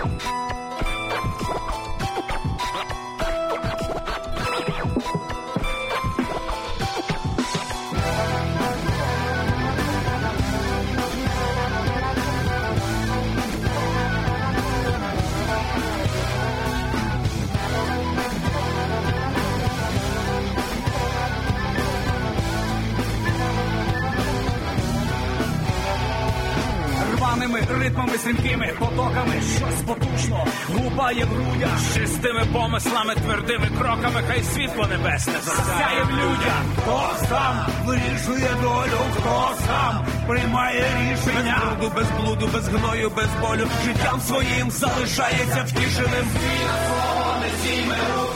you гупає в грудях, чистими помислами, твердими кроками, хай світло небесне засяє в людях. Хто сам вирішує долю, хто сам приймає рішення без бруду, без блуду, без гною, без болю. Життям своїм залишається втішеним. Свіна слово не зійме руку.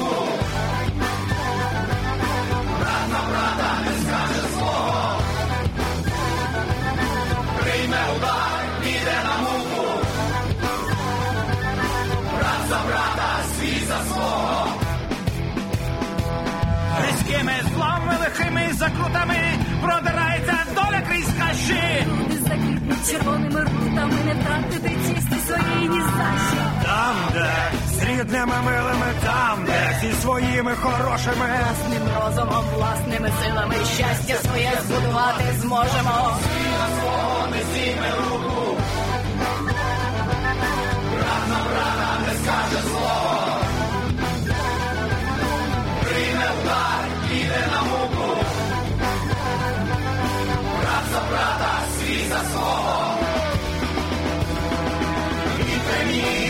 Закрутами продирається доля крізь хащі. Люди закріпнуть червоними рутами, не втратити чисті свої ні за. Там, де з рідними милими, там, де зі своїми хорошими. Власним розумом, власними силами щастя своє збудувати зможемо. song. Keep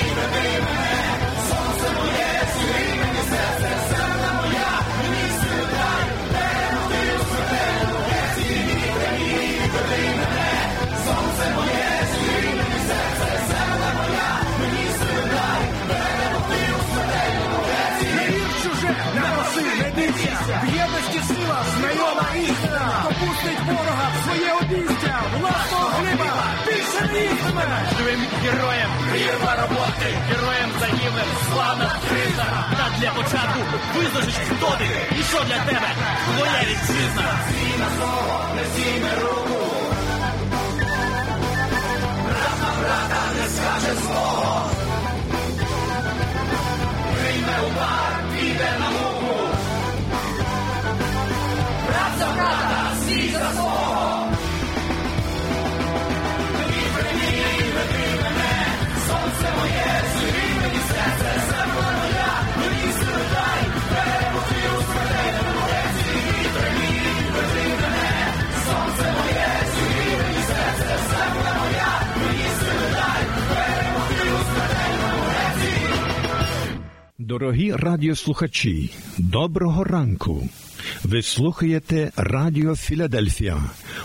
Героєм, прірва роботи, героєм загиблим, славна криза. Та для початку визначиш, хто ти і що для тебе твоя вітчизна. Дорогі радіослухачі, доброго ранку. Ви слухаєте Радіо Філадельфія,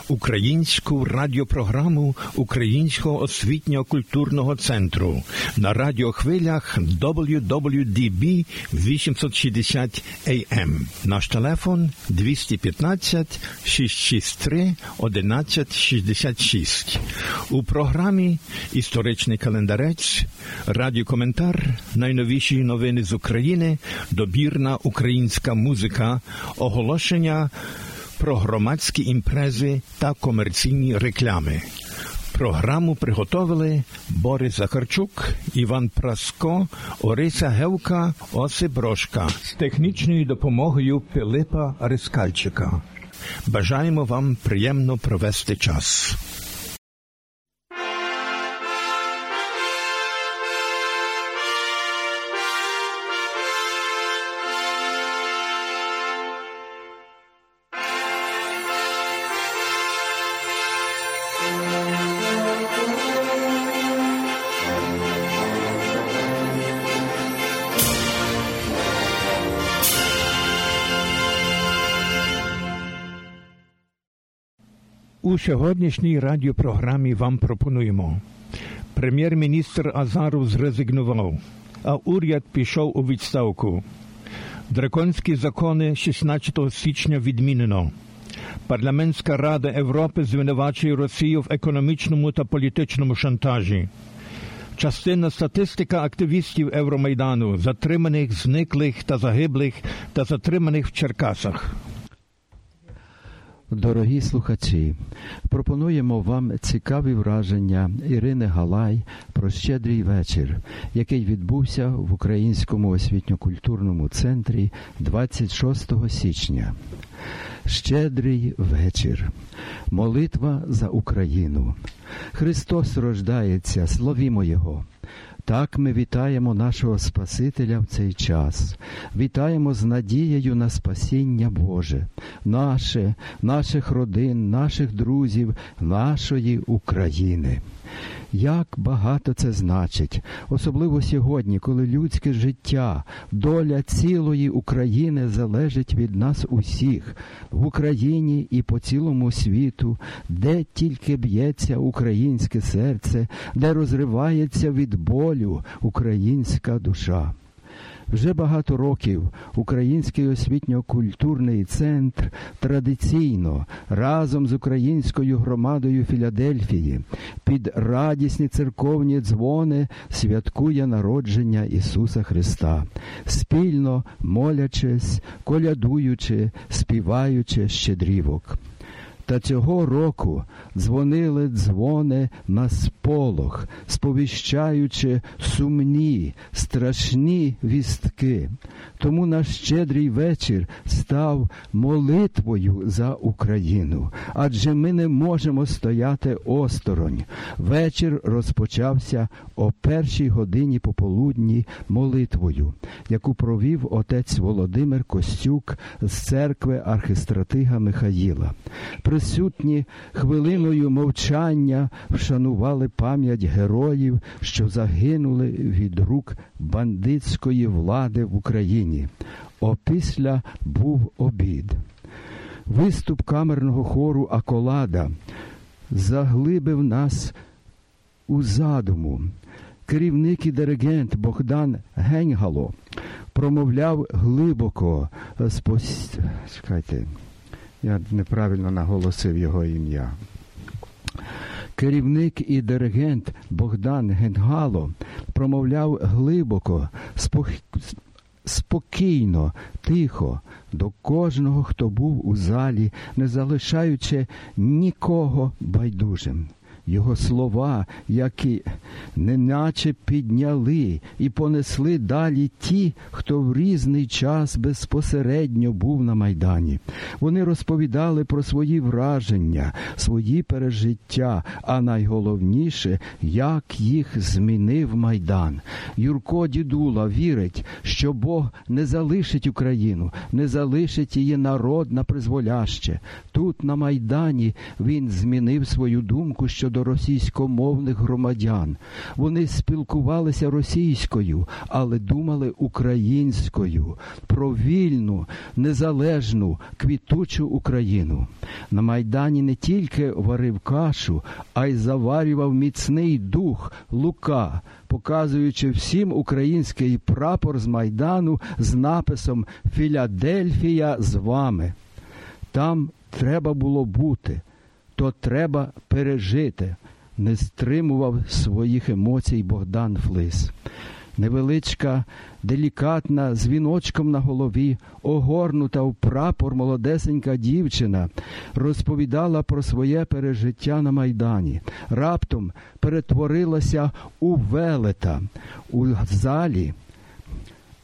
українську радіопрограму Українського освітньо-культурного центру на радіохвилях WWDB 860 AM. Наш телефон 215 663 1166. У програмі Історичний календарець, радіокоментар, найновіші новини з України, добірна українська музика, оголошення про громадські імпрези та комерційні реклами. Програму приготовили Борис Захарчук, Іван Праско, Ориса Гевка, Осип Брошка з технічною допомогою Пилипа Рискальчика. Бажаємо вам приємно провести час. У сьогоднішній радіопрограмі вам пропонуємо. Прем'єр-міністр Азаров зрезигнував, а уряд пішов у відставку. Драконські закони 16 січня відмінено. Парламентська рада Європи звинувачує Росію в економічному та політичному шантажі. Частина статистика активістів Евромайдану, затриманих, зниклих та загиблих та затриманих в Черкасах. Дорогі слухачі, пропонуємо вам цікаві враження Ірини Галай про щедрий вечір, який відбувся в Українському освітньо-культурному центрі 26 січня. Щедрий вечір, молитва за Україну. Христос рождається, славімо Його. Так ми вітаємо нашого Спасителя в цей час, вітаємо з надією на спасіння Боже, наше, наших родин, наших друзів, нашої України. Як багато це значить, особливо сьогодні, коли людське життя, доля цілої України залежить від нас усіх в Україні і по цілому світу, де тільки б'ється українське серце, де розривається від болю українська душа. Вже багато років Український освітньо-культурний центр традиційно разом з українською громадою Філадельфії під радісні церковні дзвони святкує народження Ісуса Христа, спільно молячись, колядуючи, співаючи щедрівок. Та цього року дзвонили дзвони на сполох, сповіщаючи сумні, страшні вістки. Тому наш щедрий вечір став молитвою за Україну, адже ми не можемо стояти осторонь. Вечір розпочався о першій годині пополудні молитвою, яку провів отець Володимир Костюк з церкви архистратига Михаїла присутні хвилиною мовчання вшанували пам'ять героїв, що загинули від рук бандитської влади в Україні. Опісля був обід. Виступ камерного хору Аколада заглибив нас у задуму. Керівник і диригент Богдан Геньгало промовляв глибоко спос... Чекайте. Я неправильно наголосив його ім'я. Керівник і диригент Богдан Генгало промовляв глибоко, спокійно, тихо до кожного, хто був у залі, не залишаючи нікого байдужим. Його слова, які неначе підняли і понесли далі ті, хто в різний час безпосередньо був на Майдані. Вони розповідали про свої враження, свої пережиття, а найголовніше, як їх змінив Майдан. Юрко Дідула вірить, що Бог не залишить Україну, не залишить її народ на призволяще. Тут, на Майдані, він змінив свою думку щодо до російськомовних громадян. Вони спілкувалися російською, але думали українською про вільну, незалежну, квітучу Україну. На Майдані не тільки варив кашу, а й заварював міцний дух Лука, показуючи всім український прапор з Майдану з написом Філадельфія з вами. Там треба було бути то треба пережити, не стримував своїх емоцій Богдан Флис. Невеличка, делікатна, з віночком на голові, огорнута в прапор молодесенька дівчина, розповідала про своє пережиття на Майдані. Раптом перетворилася у велета у залі.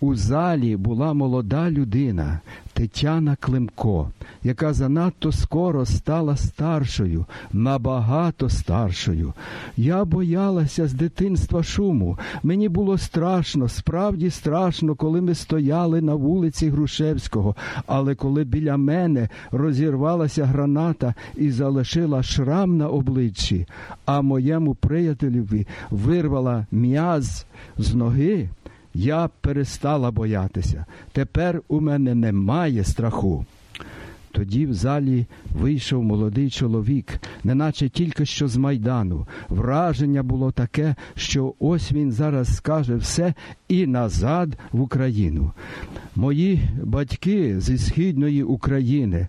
У залі була молода людина Тетяна Климко, яка занадто скоро стала старшою, набагато старшою. Я боялася з дитинства шуму. Мені було страшно, справді страшно, коли ми стояли на вулиці Грушевського. Але коли біля мене розірвалася граната і залишила шрам на обличчі, а моєму приятелеві вирвала м'яз з ноги. Я перестала боятися. Тепер у мене немає страху. Тоді в залі вийшов молодий чоловік, неначе тільки що з майдану. Враження було таке, що ось він зараз скаже все і назад в Україну. Мої батьки зі східної України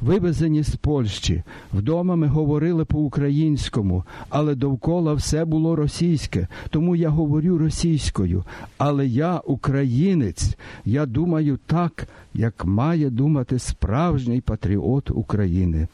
вивезені з Польщі. Вдома ми говорили по-українському, але довкола все було російське, тому я говорю російською. Але я українець, я думаю так, як має думати справжній патріот України.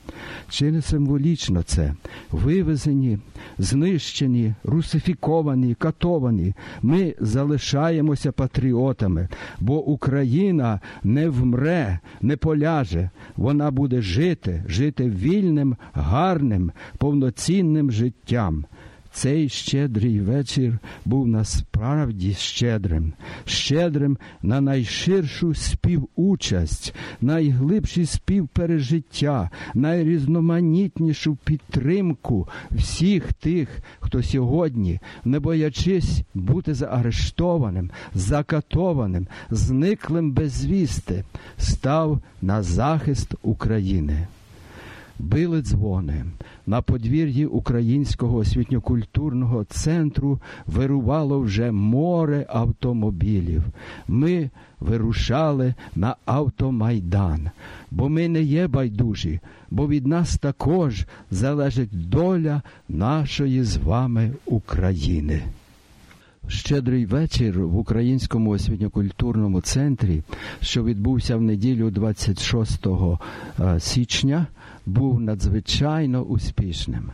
Чи не символічно це? Вивезені, знищені, русифіковані, катовані. Ми залишаємося патріотами, бо Україна не вмре, не поляже. Вона буде жити, жити вільним, гарним, повноцінним життям. Цей щедрий вечір був насправді щедрим, щедрим на найширшу співучасть, найглибші співпережиття, найрізноманітнішу підтримку всіх тих, хто сьогодні, не боячись бути заарештованим, закатованим, зниклим безвісти, став на захист України. Били дзвони. На подвір'ї Українського освітньокультурного центру вирувало вже море автомобілів. Ми вирушали на автомайдан, бо ми не є байдужі, бо від нас також залежить доля нашої з вами України. Щедрий вечір в Українському освітньокультурному центрі, що відбувся в неділю 26 січня був надзвичайно успішним.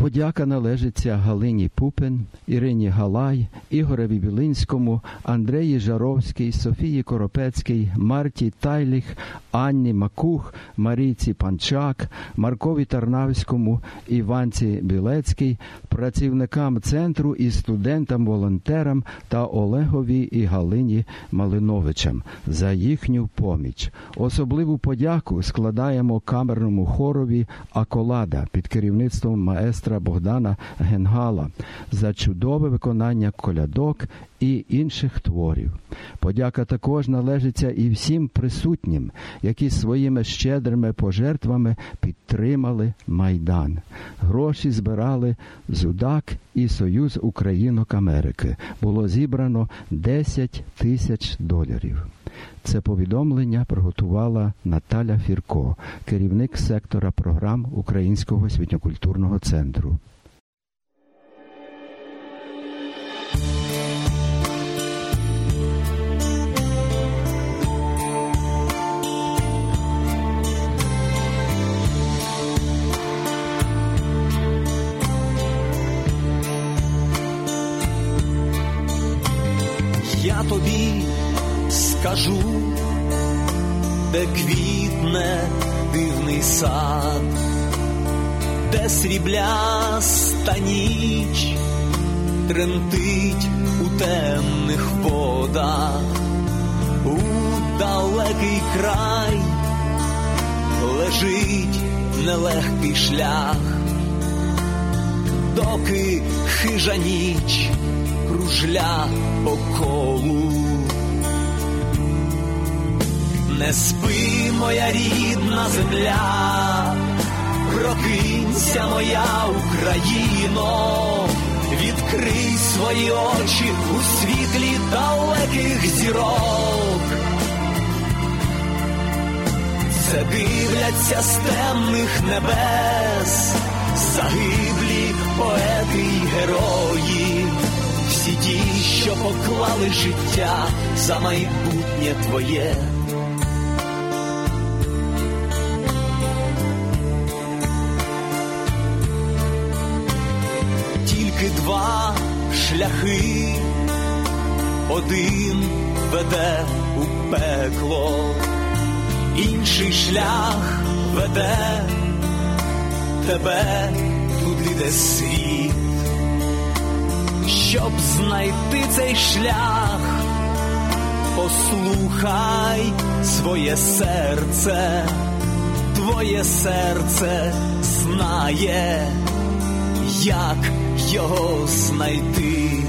Подяка належиться Галині Пупин, Ірині Галай, Ігореві Білинському, Андреї Жаровській, Софії Коропецькій, Марті Тайліх, Анні Макух, Марійці Панчак, Маркові Тарнавському, Іванці Білецькій, працівникам центру і студентам-волонтерам та Олегові і Галині Малиновичам за їхню поміч. Особливу подяку складаємо камерному хорові Аколада під керівництвом маестра Богдана Генгала за чудове виконання колядок і інших творів. Подяка також належиться і всім присутнім, які своїми щедрими пожертвами підтримали Майдан. Гроші збирали Зудак і Союз Українок Америки. Було зібрано 10 тисяч доларів. Це повідомлення приготувала Наталя Фірко, керівник сектора програм Українського освітньокультурного центру. Тремтить у темних водах, у далекий край лежить нелегкий шлях, доки хижа ніч кружля по колу. Не спи, моя рідна земля, прокинься, моя Україно, відкрий свої очі у світлі далеких зірок. Це дивляться з темних небес, загиблі поети й герої, всі ті, що поклали життя за майбутнє твоє. Два шляхи, один веде у пекло, інший шлях веде тебе. Туди, де світ, щоб знайти цей шлях, послухай своє серце, твоє серце знає, як його знайти.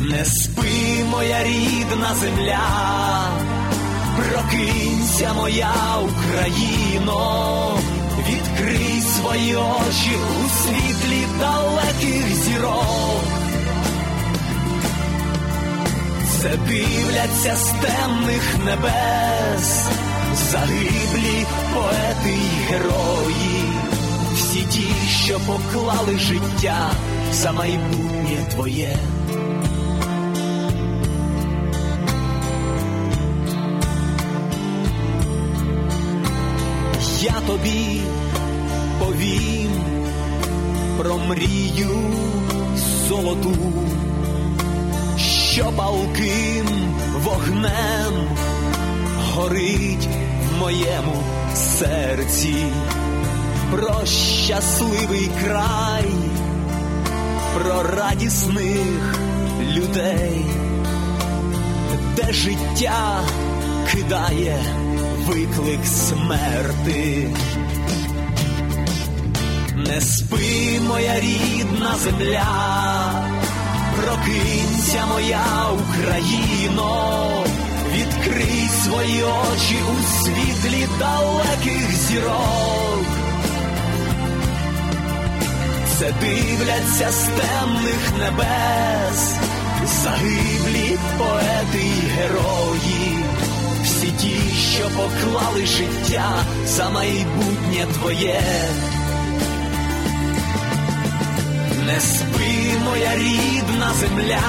Не спи, моя рідна земля, прокинься, моя Україно, відкрий свої очі у світлі далеких зірок. Це дивляться з темних небес, загиблі поети й герої, всі ті, що поклали життя за майбутнє твоє. Я тобі повім про мрію золоту, що палким вогнем горить в моєму серці, про щасливий край, про радісних людей, де життя кидає виклик смерти. Не спи, моя рідна земля, прокинься моя Україно, відкрий свої очі у світлі далеких зірок. Це дивляться з темних небес, загиблі поети й герої, всі ті, що поклали життя за майбутнє твоє. Не спи, моя рідна земля,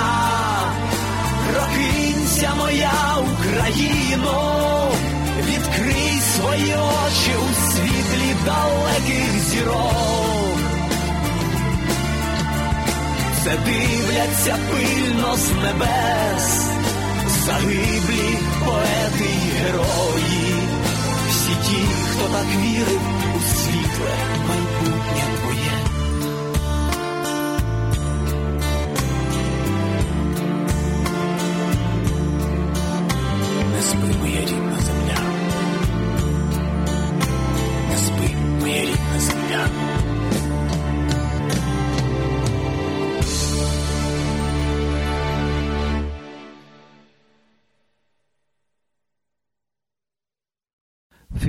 прокинься моя Україно, відкрий свої очі у світлі далеких зірок. Це дивляться пильно з небес, загиблі поети й герої, всі ті, хто так вірив у світле майбутнє твоє. Не спи, моя рідна земля.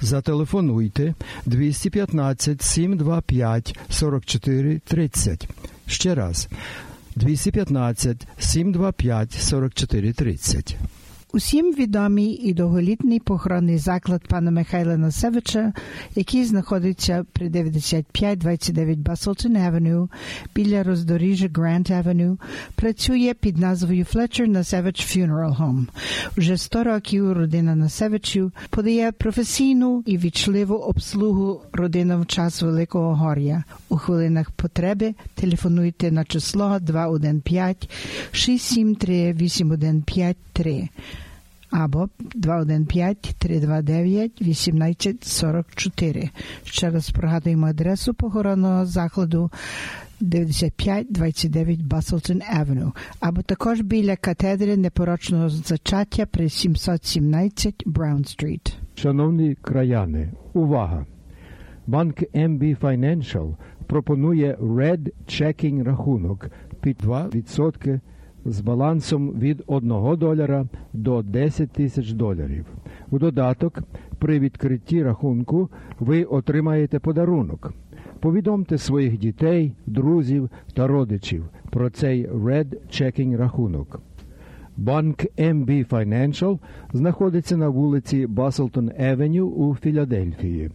зателефонуйте 215 725 44 30. Ще раз 215 725 44 30. Усім відомий і довголітній похоронний заклад пана Михайла Насевича, який знаходиться при 9529 Баслтон Авеню біля роздоріжжя Грант Авеню, працює під назвою Fletcher Насевич Funeral Home. Уже 100 років родина Насевичів подає професійну і вічливу обслугу родинам в час Великого Гор'я. У хвилинах потреби телефонуйте на число 215 673 8153 або 215-329-1844. Ще раз пригадуємо адресу похоронного закладу 9529 Бастлтон Авеню, або також біля катедри непорочного зачаття при 717 Браун Стріт. Шановні краяни, увага! Банк MB Financial пропонує Red Checking рахунок під 2% з балансом від 1 доляра до 10 тисяч доларів. У додаток, при відкритті рахунку ви отримаєте подарунок. Повідомте своїх дітей, друзів та родичів про цей Red Checking рахунок. Банк MB Financial знаходиться на вулиці Баслтон Евеню у Філадельфії.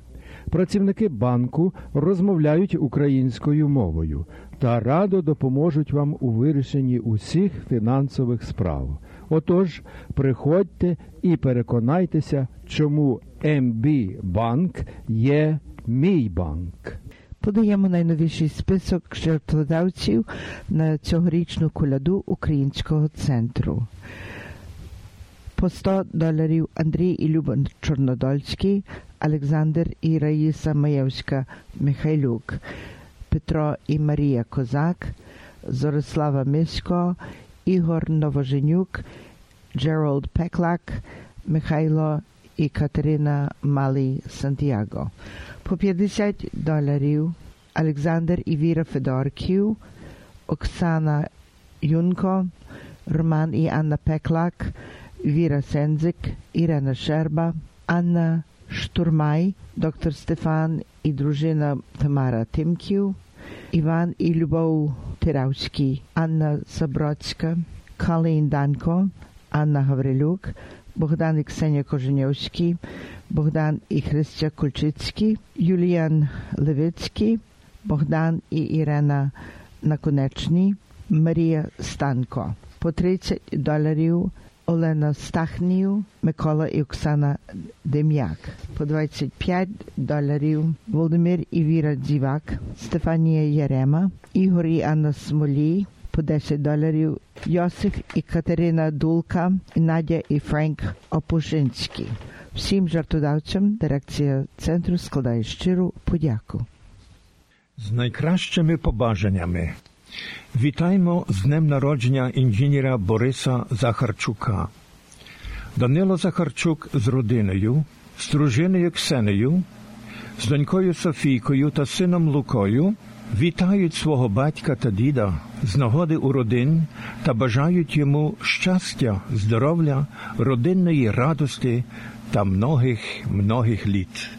Працівники банку розмовляють українською мовою та радо допоможуть вам у вирішенні усіх фінансових справ. Отож, приходьте і переконайтеся, чому МБ Банк є мій банк. Подаємо найновіший список жертводавців на цьогорічну коляду Українського центру. По 100 доларів Андрій і Люба Чорнодольський, Олександр і Раїса Маєвська Михайлюк, Петро і Марія Козак, Зорислава Мисько, Ігор Новоженюк, Джеральд Пеклак, Михайло і Катерина Малий Сантьяго. По 50 доларів Олександр і Віра Федорків, Оксана Юнко, Роман і Анна Пеклак, Віра Сензик, Ірена Щерба, Анна Штурмай, доктор Стефан і дружина Тамара Тимків, Іван і Любов Тиравський, Анна Забродська, Калін Данко, Анна Гаврилюк, Богдан і Ксенія Коженєвський, Богдан і Христя Кульчицький, Юліан Левицький, Богдан і Ірена Наконечні, Марія Станко. По 30 доларів Олена Стахнів, Микола і Оксана Дем'як. По 25 доларів Володимир і Віра Дзівак, Стефанія Ярема, Ігор і Анна Смолій, по 10 доларів Йосиф і Катерина Дулка, і Надя і Френк Опушинський. Всім жартодавцям дирекція центру складає щиру подяку. З найкращими побажаннями вітаємо з днем народження інженера Бориса Захарчука. Данило Захарчук з родиною, з дружиною Ксенею, з донькою Софійкою та сином Лукою вітають свого батька та діда з нагоди у родин та бажають йому щастя, здоров'я, родинної радості та многих многих літ.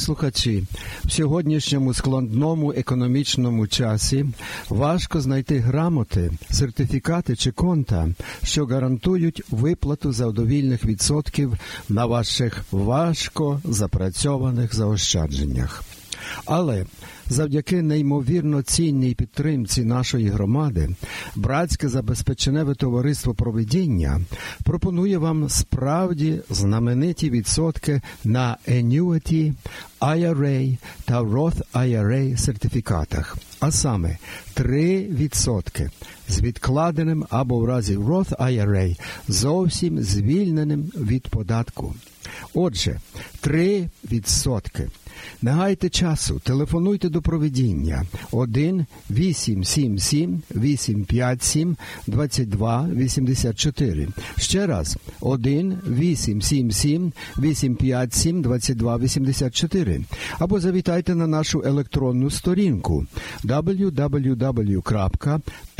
Слухачі, в сьогоднішньому складному економічному часі важко знайти грамоти, сертифікати чи конта, що гарантують виплату завдовільних відсотків на ваших важко запрацьованих заощадженнях. Але завдяки неймовірно цінній підтримці нашої громади, братське забезпеченеве товариство проведіння пропонує вам справді знамениті відсотки на Annuity, IRA та Roth IRA сертифікатах, а саме 3% з відкладеним або в разі Roth IRA зовсім звільненим від податку. Отже, 3%. Не гайте часу, телефонуйте до проведіння 1 877 857 22 84. Ще раз 1 877 857 22 84. Або завітайте на нашу електронну сторінку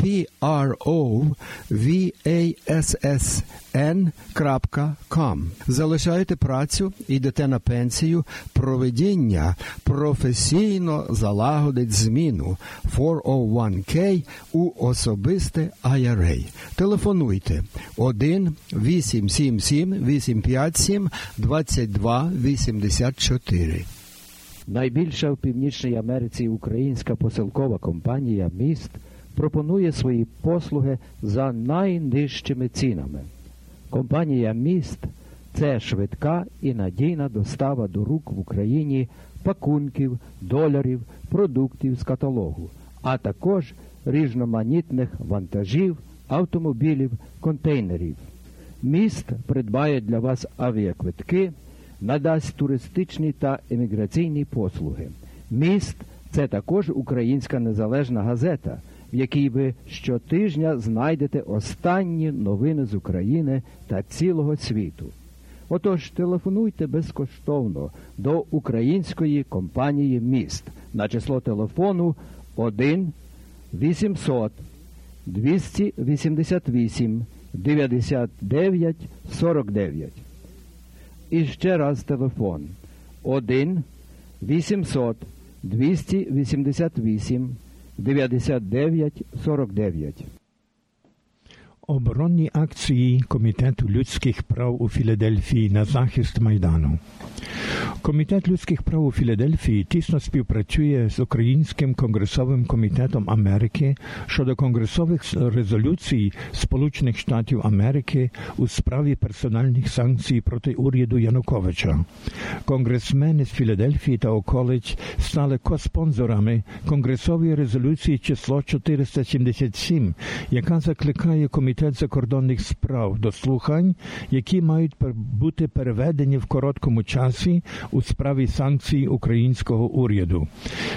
www.provassn.com. Залишаєте працю, йдете на пенсію, проведіння професійно залагодить зміну 401k у особисте IRA. Телефонуйте 1 877 857 22 84. Найбільша в Північній Америці українська посилкова компанія Міст пропонує свої послуги за найнижчими цінами. Компанія Міст це швидка і надійна достава до рук в Україні пакунків, доларів, продуктів з каталогу, а також різноманітних вантажів, автомобілів, контейнерів. Міст придбає для вас авіаквитки, надасть туристичні та еміграційні послуги. Міст це також українська незалежна газета, в якій ви щотижня знайдете останні новини з України та цілого світу. Отож, телефонуйте безкоштовно до української компанії Міст на число телефону 1 800 288 99 49. І ще раз телефон 1 800 288 99 49. Оборонні акції Комітету людських прав у Філадельфії на захист Майдану. Комітет людських прав у Філадельфії тісно співпрацює з Українським конгресовим комітетом Америки щодо конгресових резолюцій Сполучених Штатів Америки у справі персональних санкцій проти уряду Януковича. Конгресмени з Філадельфії та околиць стали коспонсорами конгресової резолюції число 477, яка закликає комітет закордонних справ до слухань, які мають бути переведені в короткому часі у справі санкцій українського уряду.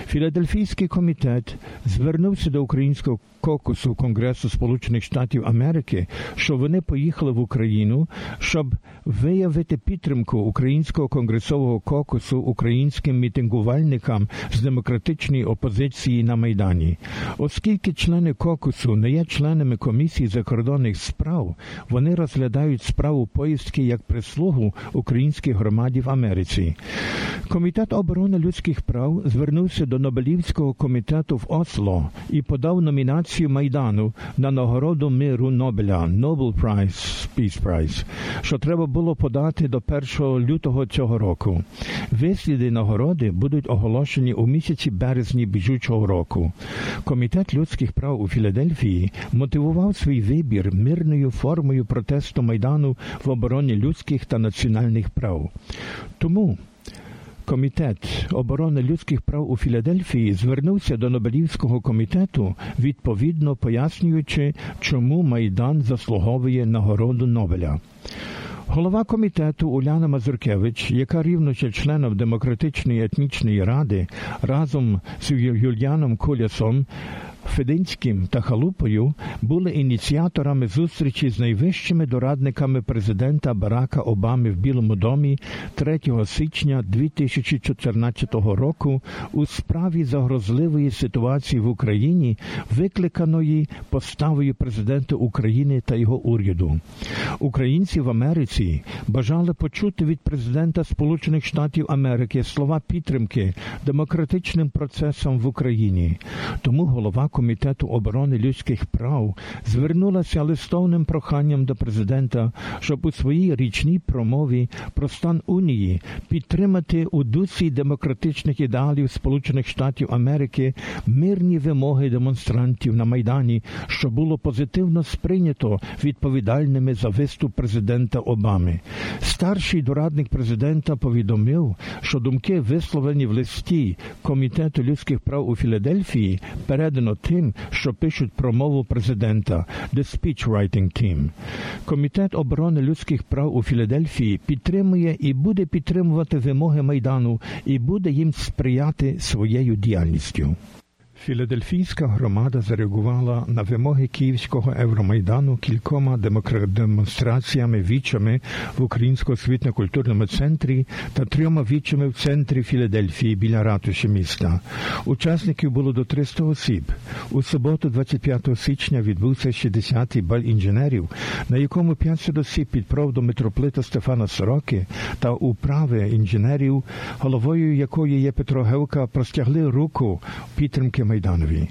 Філадельфійський комітет звернувся до українського кокусу Конгресу Сполучених Штатів Америки, що вони поїхали в Україну, щоб виявити підтримку українського конгресового кокусу українським мітингувальникам з демократичної опозиції на майдані, оскільки члени кокусу не є членами комісії закордонних справ, вони розглядають справу поїздки як прислугу українській громаді в Америці. Комітет оборони людських прав звернувся до Нобелівського комітету в Осло і подав номінацію Майдану на нагороду миру Нобеля Nobel Prize, Peace Prize, що треба було подати до 1 лютого цього року. Висліди нагороди будуть оголошені у місяці березні біжучого року. Комітет людських прав у Філадельфії мотивував свій вибір мирною формою протесту Майдану в обороні людських та національних прав. Тому Комітет оборони людських прав у Філадельфії звернувся до Нобелівського комітету, відповідно пояснюючи, чому Майдан заслуговує нагороду Нобеля. Голова комітету Уляна Мазуркевич, яка рівно членом Демократичної етнічної ради, разом з Юліаном Кулясом Фединським та Халупою були ініціаторами зустрічі з найвищими дорадниками президента Барака Обами в Білому домі 3 січня 2014 року у справі загрозливої ситуації в Україні, викликаної поставою президента України та його уряду. Українці в Америці бажали почути від президента Сполучених Штатів Америки слова підтримки демократичним процесам в Україні. Тому голова комітету оборони людських прав звернулася листовним проханням до президента, щоб у своїй річній промові про стан унії підтримати у дусі демократичних ідеалів Сполучених Штатів Америки мирні вимоги демонстрантів на майдані, що було позитивно сприйнято відповідальними за виступ президента Обами. Старший дорадник президента повідомив, що думки висловлені в листі комітету людських прав у Філадельфії передано тим, що пишуть промову президента The Speechwriting Team. Комітет оборони людських прав у Філадельфії підтримує і буде підтримувати вимоги майдану і буде їм сприяти своєю діяльністю. Філадельфійська громада зареагувала на вимоги Київського Евромайдану кількома демонстраціями вічами в Українському освітньо-культурному центрі та трьома вічами в центрі Філадельфії біля ратуші міста. Учасників було до 300 осіб. У суботу, 25 січня, відбувся 60-й баль інженерів, на якому 500 осіб під проводом митрополита Стефана Сороки та управи інженерів, головою якої є Петро Гевка, простягли руку підтримки Майданові.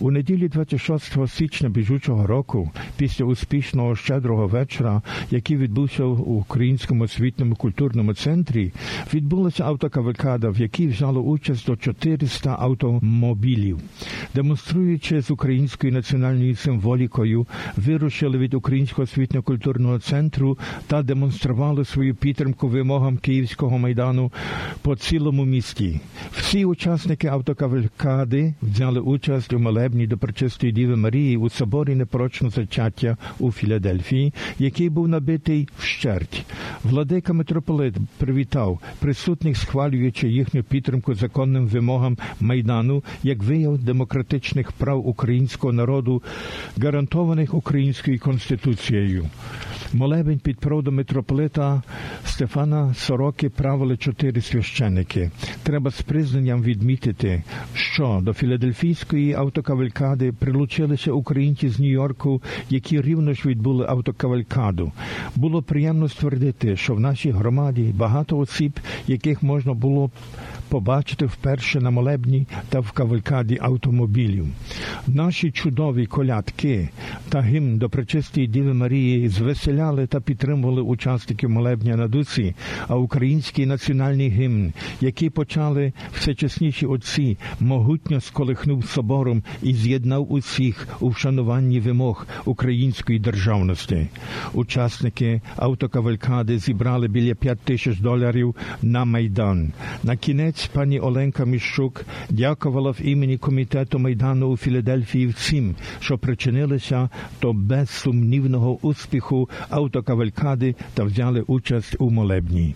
У неділі 26 січня біжучого року, після успішного щедрого вечора, який відбувся в Українському освітньому культурному центрі, відбулася автокавалькада, в якій взяло участь до 400 автомобілів. Демонструючи з українською національною символікою, вирушили від Українського освітньо-культурного центру та демонстрували свою підтримку вимогам Київського майдану по цілому місті. Всі учасники автокавалькади взяли взяли участь у молебні до Пречистої Діви Марії у соборі непорочного зачаття у Філадельфії, який був набитий вщерть. Владика митрополит привітав присутніх, схвалюючи їхню підтримку законним вимогам майдану як вияв демократичних прав українського народу, гарантованих українською конституцією. Молебень під проводом митрополита Стефана Сороки правили чотири священики. Треба з признанням відмітити, що до філадельфійської автокавалькади прилучилися українці з Нью-Йорку, які рівно ж відбули автокавалькаду. Було приємно ствердити, що в нашій громаді багато осіб, яких можна було побачити вперше на молебні та в кавалькаді автомобілів. Наші чудові колядки та гімн до пречистої Діви Марії звеселяли та підтримували учасників молебня на дусі, а український національний гімн, який почали всечесніші отці, могутньо сколихнув собором і з'єднав усіх у вшануванні вимог української державності. Учасники автокавалькади зібрали біля 5 тисяч доларів на майдан. На кінець пані Оленка Міщук дякувала в імені комітету майдану у Філадельфії всім, що причинилися до безсумнівного успіху автокавалькади та взяли участь у молебні.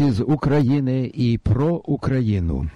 Вісті з України і про Україну.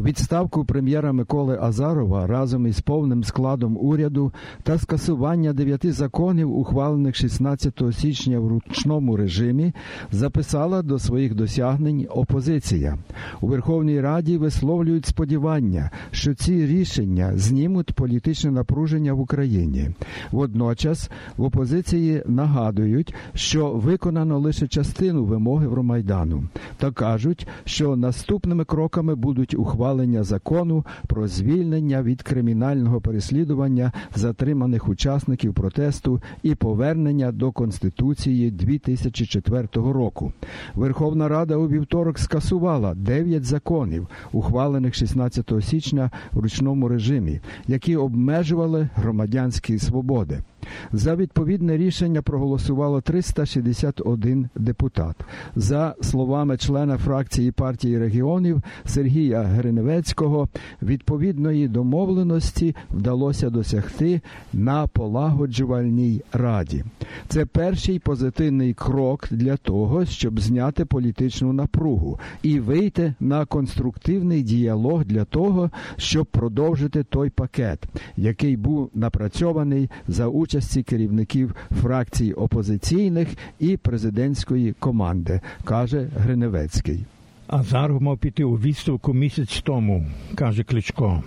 Відставку прем'єра Миколи Азарова разом із повним складом уряду та скасування дев'яти законів, ухвалених 16 січня в ручному режимі, записала до своїх досягнень опозиція. У Верховній Раді висловлюють сподівання, що ці рішення знімуть політичне напруження в Україні. Водночас в опозиції нагадують, що виконано лише частину вимоги Ромайдану. Та кажуть, що наступними кроками будуть ухвалення закону про звільнення від кримінального переслідування затриманих учасників протесту і повернення до Конституції 2004 року. Верховна Рада у вівторок скасувала 9 законів, ухвалених 16 січня в ручному режимі, які обмежували громадянські свободи. За відповідне рішення проголосувало 361 депутат. За словами члена фракції партії регіонів Сергія Гриневецького, відповідної домовленості вдалося досягти на полагоджувальній раді. Це перший позитивний крок для того, щоб зняти політичну напругу і вийти на конструктивний діалог для того, щоб продовжити той пакет, який був напрацьований за участі керівників фракцій опозиційних і президентської команди, каже Гриневецький. Азаров мав піти у відставку місяць тому, каже Кличко.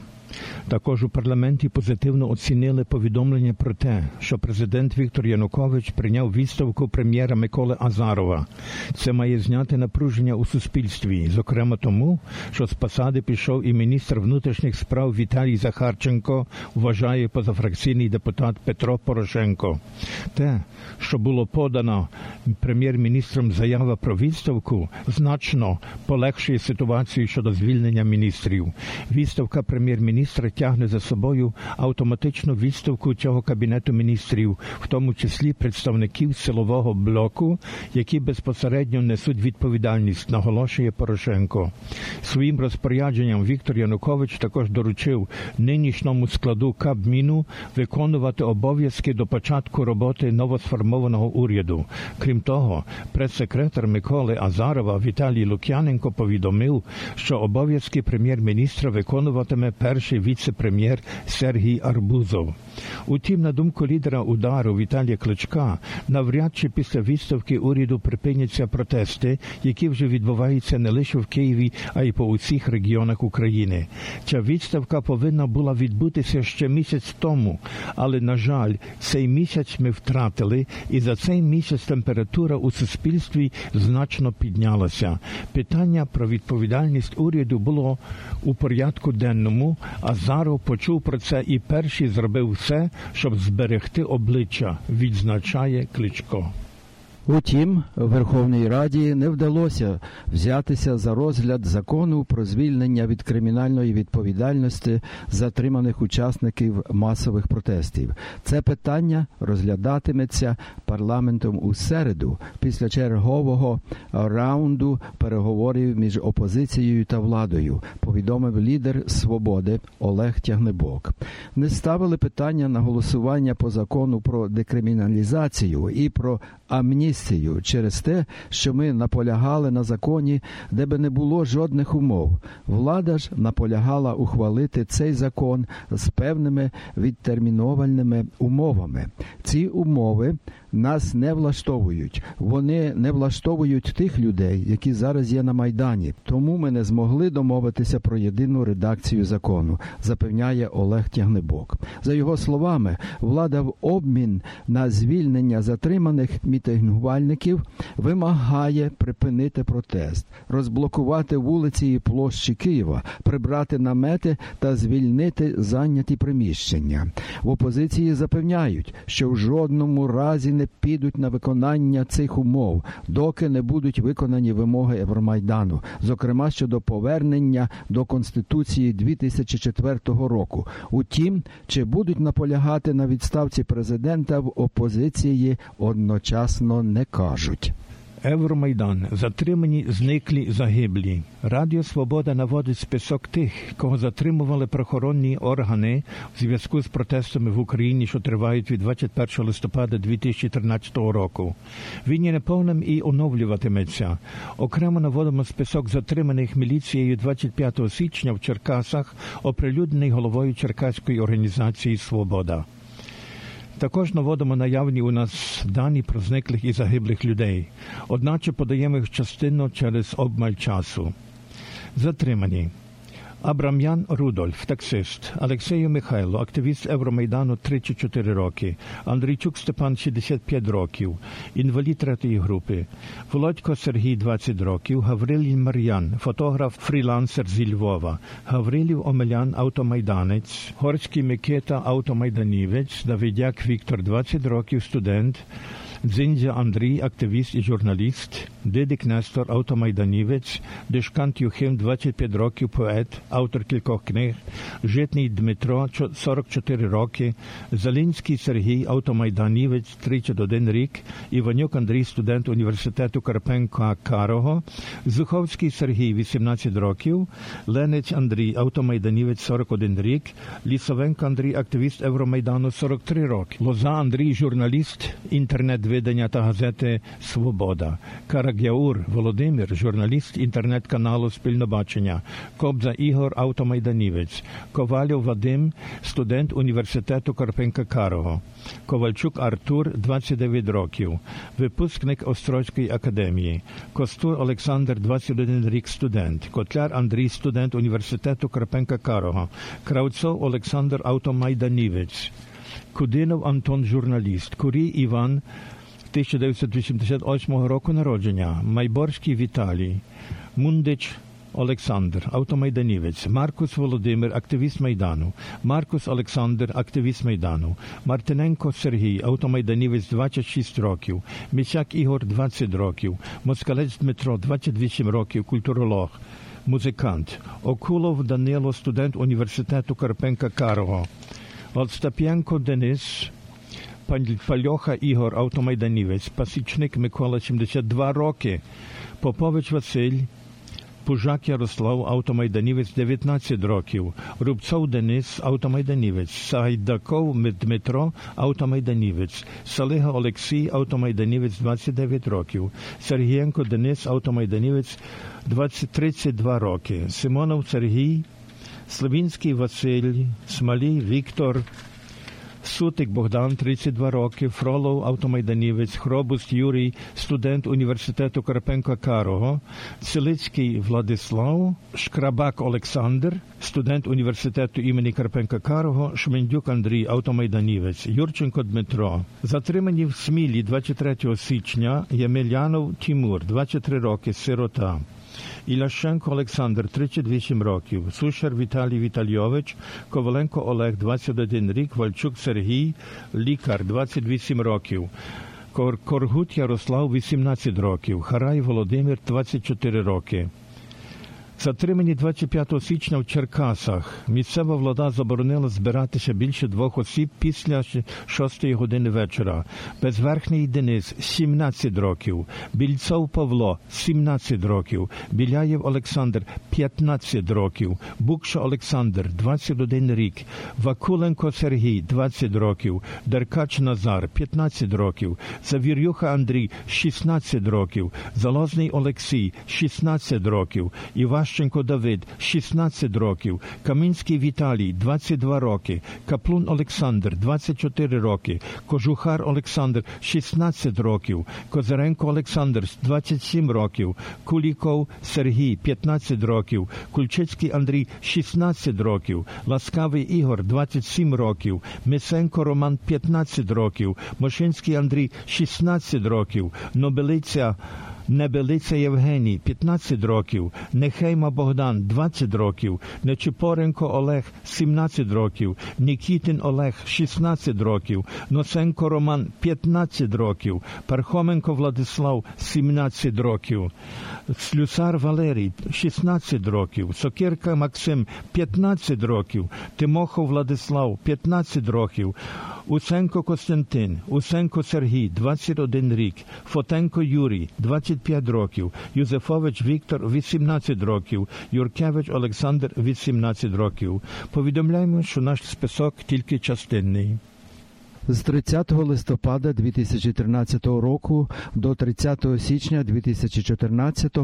Також у парламенті позитивно оцінили повідомлення про те, що президент Віктор Янукович прийняв відставку прем'єра Миколи Азарова. Це має зняти напруження у суспільстві, зокрема тому, що з посади пішов і міністр внутрішніх справ Віталій Захарченко, вважає позафракційний депутат Петро Порошенко. Те, що було подано прем'єр-міністром заява про відставку, значно полегшує ситуацію щодо звільнення міністрів. Відставка прем'єр-міністра міністра тягне за собою автоматичну відставку цього кабінету міністрів, в тому числі представників силового блоку, які безпосередньо несуть відповідальність, наголошує Порошенко. Своїм розпорядженням Віктор Янукович також доручив нинішньому складу Кабміну виконувати обов'язки до початку роботи новосформованого уряду. Крім того, прес-секретар Миколи Азарова Віталій Лук'яненко повідомив, що обов'язки прем'єр-міністра виконуватиме перший віце-прем'єр Сергій Арбузов. Утім, на думку лідера удару Віталія Кличка, навряд чи після відставки уряду припиняться протести, які вже відбуваються не лише в Києві, а й по усіх регіонах України. Ця відставка повинна була відбутися ще місяць тому, але на жаль, цей місяць ми втратили, і за цей місяць температура у суспільстві значно піднялася. Питання про відповідальність уряду було у порядку денному, Азаров почув про це і перший зробив все, щоб зберегти обличчя, відзначає Кличко. Утім, Верховній Раді не вдалося взятися за розгляд закону про звільнення від кримінальної відповідальності затриманих учасників масових протестів. Це питання розглядатиметься парламентом у середу після чергового раунду переговорів між опозицією та владою. Повідомив лідер свободи Олег Тягнебок. Не ставили питання на голосування по закону про декриміналізацію і про амністію через те, що ми наполягали на законі, де би не було жодних умов. Влада ж наполягала ухвалити цей закон з певними відтерміновальними умовами. Ці умови нас не влаштовують. Вони не влаштовують тих людей, які зараз є на майдані. Тому ми не змогли домовитися про єдину редакцію закону, запевняє Олег Тягнебок. За його словами, влада в обмін на звільнення затриманих мітингувальників вимагає припинити протест, розблокувати вулиці і площі Києва, прибрати намети та звільнити зайняті приміщення. В опозиції запевняють, що в жодному разі не підуть на виконання цих умов, доки не будуть виконані вимоги Євромайдану, зокрема щодо повернення до конституції 2004 року. Утім, чи будуть наполягати на відставці президента в опозиції одночасно не кажуть. Евромайдан затримані, зниклі, загиблі. Радіо Свобода наводить список тих, кого затримували правоохоронні органи в зв'язку з протестами в Україні, що тривають від 21 листопада 2013 року. Він є неповним і оновлюватиметься. Окремо наводимо список затриманих міліцією 25 січня в Черкасах, оприлюднений головою Черкаської організації Свобода. Також наводимо наявні у нас дані про зниклих і загиблих людей, одначе подаємо їх частину через обмаль часу. Затримані. Абрам'ян Рудольф, таксист, Алексею Михайло, активіст Евромайдану 34 роки, Андрійчук Степан 65 років, інвалід третьої групи, Володько Сергій 20 років, Гаврилін Мар'ян, фотограф, фрілансер зі Львова, Гаврилів Омелян, автомайданець, Горський Микита, автомайданівець, Давидяк Віктор 20 років, студент, Дзиндзя Андрій, активіст і журналіст, Дидик Нестор, автомайданівець, Дешкант Юхим, 25 років, поет, автор кількох книг, Житний Дмитро, 44 роки, Залінський Сергій, автомайданівець, 31 рік, Іванюк Андрій, студент університету Карпенка Карого, Зуховський Сергій, 18 років, Ленець Андрій, автомайданівець, 41 рік, Лісовенко Андрій, активіст Евромайдану, 43 роки, Лоза Андрій, журналіст, інтернет видання та газети Свобода, Карагяур Володимир, журналіст інтернет-каналу Спільнобачення, Кобза Ігор, автомайданівець, Ковалів Вадим, студент університету Карпенка Карого, Ковальчук Артур, 29 років, випускник Острозької академії, Костур Олександр, 21 рік студент, Котляр Андрій, студент університету Карпенка Карого, Кравцов Олександр, автомайданівець. Кудинов Антон, журналіст, Курій Іван, 1988 року народження, Майборський Віталій, Мундич Олександр, автомайданівець, Маркус Володимир, активіст Майдану, Маркус Олександр, активіст Майдану, Мартиненко Сергій, автомайданівець. 26 років, Місяк Ігор. 20 років, Москалець Дмитро. 28 років, культуролог, музикант, Окулов Данило, студент університету Карпенка Карого, Остап'янко Денис, Пальоха Ігор, автомайданівець, Пасічник Микола, 72 роки, Попович Василь, Пужак Ярослав, автомайданівець, 19 років, Рубцов Денис, автомайданівець, Сайдаков Дмитро, автомайданівець, Салига Олексій, автомайданівець, 29 років, Сергієнко Денис, автомайданівець, 20, 32 роки, Симонов Сергій, Словінський Василь, Смалій Віктор, Сутик Богдан, 32 роки, Фролов, автомайданівець, Хробуст Юрій, студент університету Карпенка Карого, Целицький Владислав, Шкрабак Олександр, студент університету імені Карпенка Карого, Шмендюк Андрій, автомайданівець, Юрченко Дмитро. Затримані в Смілі 23 січня Ємельянов Тимур, 23 роки, сирота. Іляшенко Олександр, 38 років, Сушар Віталій Вітальйович, Коваленко Олег, 21 рік, Вальчук Сергій, лікар, 28 років. Коргут Ярослав, 18 років, Харай Володимир, 24 роки. Затримані 25 січня в Черкасах. Місцева влада заборонила збиратися більше двох осіб після 6 години вечора. Безверхний Денис 17 років, Більцов Павло 17 років, Біляєв Олександр 15 років, Букша Олександр 21 рік, Вакуленко Сергій 20 років, Деркач Назар 15 років, Завірюха Андрій 16 років, Залозний Олексій 16 років, Іваш Іващенко Давид 16 років, Камінський Віталій 22 роки, Каплун Олександр 24 роки, Кожухар Олександр 16 років, Козиренко Олександр 27 років, Куліков Сергій 15 років, Кульчицький Андрій 16 років, Ласкавий Ігор 27 років, Мисенко Роман 15 років, Мошинський Андрій 16 років, Нобелиця Небелиця Євгеній 15 років, Нехейма Богдан 20 років, Нечипоренко Олег 17 років, Нікітин Олег 16 років, Ноценко Роман 15 років, Пархоменко Владислав 17 років, Слюсар Валерій 16 років, Сокирка Максим 15 років, Тимохов Владислав 15 років, Усенко Костянтин, Усенко Сергій, 21 рік, Фотенко Юрій, 25 років, Юзефович Віктор, 18 років, Юркевич Олександр, 18 років. Повідомляємо, що наш список тільки частинний. З 30 листопада 2013 року до 30 січня 2014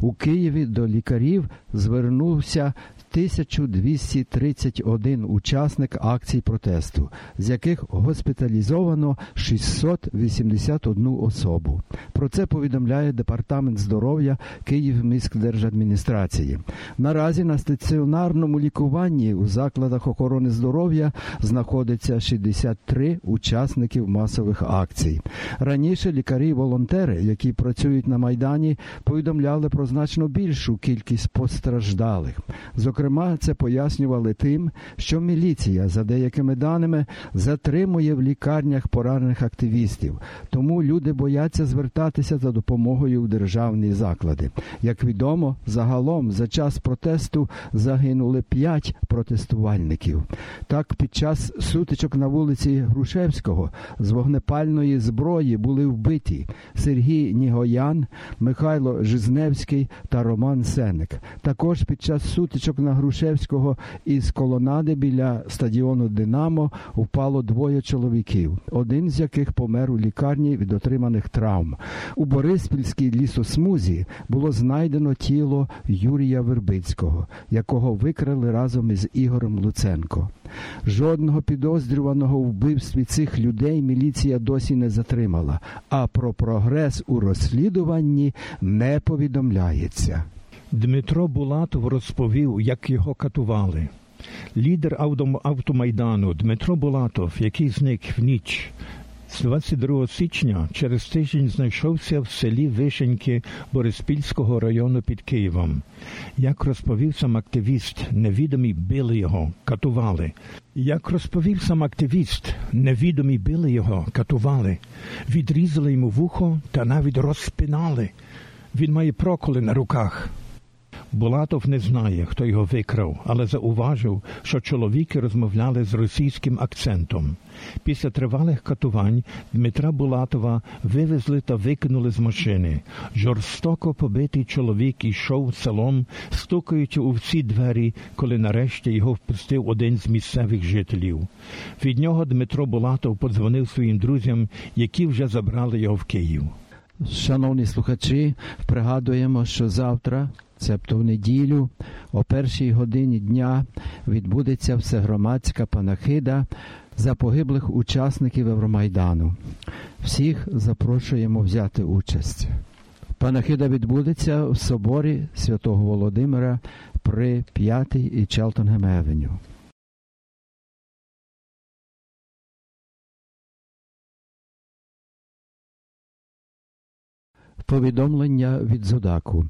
у Києві до лікарів звернувся 1231 учасник акцій протесту, з яких госпіталізовано 681 особу. Про це повідомляє Департамент здоров'я Київміськдержадміністрації. Наразі на стаціонарному лікуванні у закладах охорони здоров'я знаходиться 63 учасників масових акцій. Раніше лікарі-волонтери, які працюють на майдані, повідомляли про значно більшу кількість постраждалих. Зокрема, це пояснювали тим, що міліція, за деякими даними, затримує в лікарнях поранених активістів. Тому люди бояться звертатися за допомогою в державні заклади. Як відомо, загалом за час протесту загинули п'ять протестувальників. Так, під час сутичок на вулиці Грушевського з вогнепальної зброї були вбиті Сергій Нігоян, Михайло Жизневський та Роман Сенек. Також під час сутичок на Грушевського із колонади біля стадіону Динамо впало двоє чоловіків, один з яких помер у лікарні від отриманих травм. У Бориспільській лісосмузі було знайдено тіло Юрія Вербицького, якого викрали разом із Ігорем Луценко. Жодного підозрюваного у вбивстві цих людей міліція досі не затримала, а про прогрес у розслідуванні не повідомляється. Дмитро Булатов розповів, як його катували. Лідер автомайдану Дмитро Булатов, який зник в ніч з 22 січня, через тиждень знайшовся в селі Вишеньки Бориспільського району під Києвом. Як розповів сам активіст, невідомі били його, катували. Як розповів сам активіст, невідомі били його, катували, відрізали йому вухо та навіть розпинали. Він має проколи на руках. Булатов не знає, хто його викрав, але зауважив, що чоловіки розмовляли з російським акцентом. Після тривалих катувань Дмитра Булатова вивезли та викинули з машини. Жорстоко побитий чоловік ішов селом, стукаючи у всі двері, коли нарешті його впустив один з місцевих жителів. Від нього Дмитро Булатов подзвонив своїм друзям, які вже забрали його в Київ. Шановні слухачі, пригадуємо, що завтра, цебто в неділю, о першій годині дня відбудеться всегромадська панахида за погиблих учасників Евромайдану. Всіх запрошуємо взяти участь. Панахида відбудеться в соборі святого Володимира при 5 і Челтонгем Евеню. Повідомлення від Зодаку.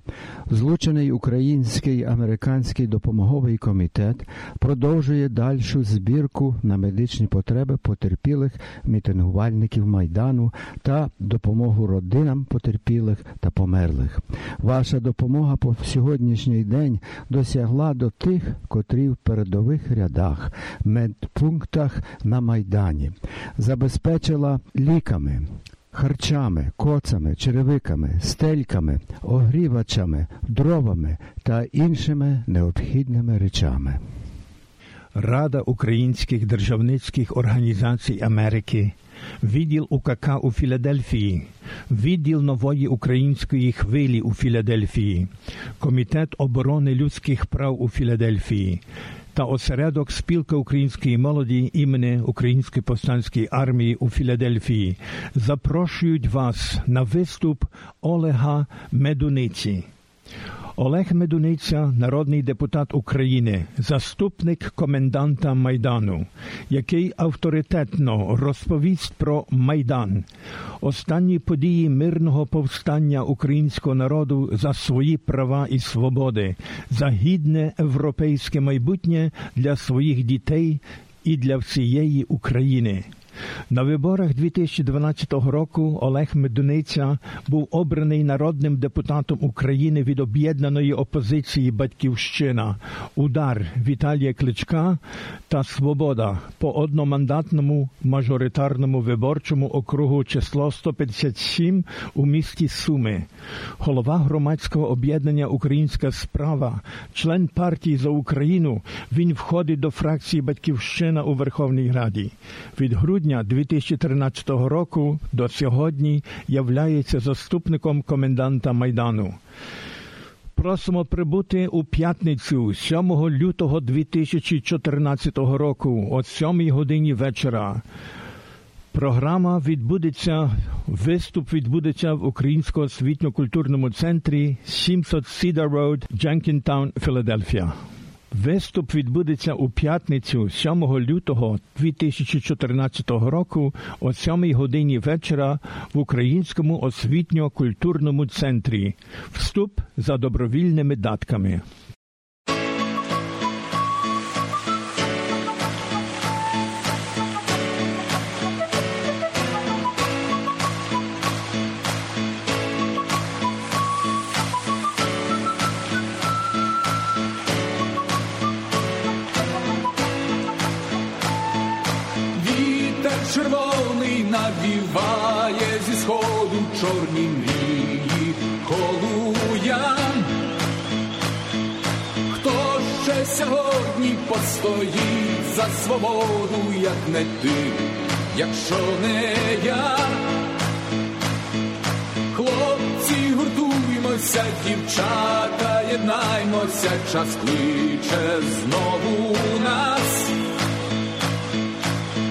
Злучений Український американський допомоговий комітет продовжує дальшу збірку на медичні потреби потерпілих мітингувальників Майдану та допомогу родинам потерпілих та померлих. Ваша допомога по сьогоднішній день досягла до тих, котрі в передових рядах, медпунктах на Майдані, забезпечила ліками харчами, коцами, черевиками, стельками, огрівачами, дровами та іншими необхідними речами. Рада українських державницьких організацій Америки, відділ УКК у Філадельфії, відділ нової української хвилі у Філадельфії, Комітет оборони людських прав у Філадельфії та осередок спілки української молоді імені Української повстанської армії у Філадельфії запрошують вас на виступ Олега Медуниці. Олег Медуниця, народний депутат України, заступник коменданта Майдану, який авторитетно розповість про Майдан, останні події мирного повстання українського народу за свої права і свободи, за гідне європейське майбутнє для своїх дітей і для всієї України. На виборах 2012 року Олег Медуниця був обраний народним депутатом України від об'єднаної опозиції Батьківщина, удар Віталія Кличка та Свобода по одномандатному мажоритарному виборчому округу число 157 у місті Суми. Голова громадського об'єднання Українська справа, член партії за Україну. Він входить до фракції Батьківщина у Верховній Раді. Від грудня 2013 року до сьогодні являється заступником коменданта Майдану. Просимо прибути у п'ятницю 7 лютого 2014 року о 7 годині вечора. Програма відбудеться, виступ відбудеться в Українському освітньо-культурному центрі 700 Cedar Road, Jenkintown, Філадельфія. Виступ відбудеться у п'ятницю 7 лютого 2014 року о 7 годині вечора в Українському освітньо-культурному центрі. Вступ за добровільними датками. Постоїть за свободу, як не ти, якщо не я? Хлопці, гуртуймося, дівчата, єднаймося, час кличе знову нас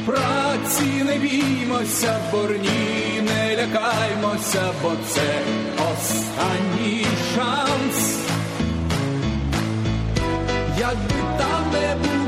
праці не біймося, борні, не лякаймося, бо це останній шанс. Якби там не було,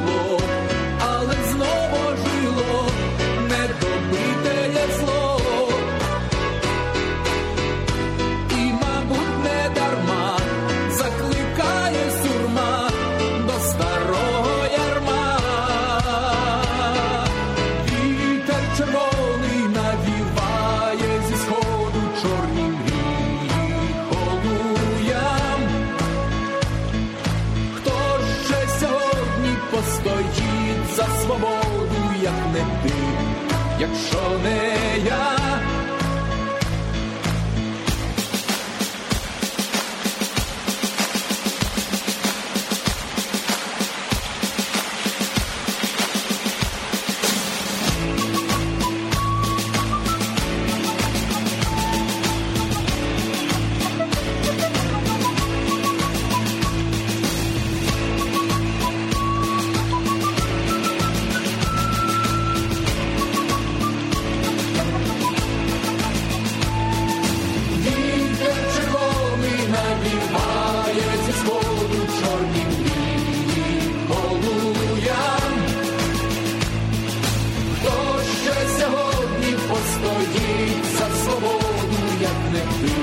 постоїть за свободу, як не ти,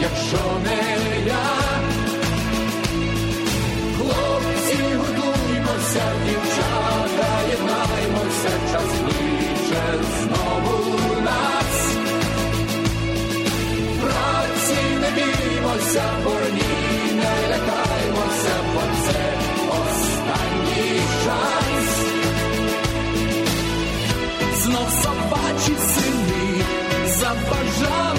якщо не я? Хлопці, готуймося, дівчата, єднаймося, час кличе знову нас праці не біймося, Cause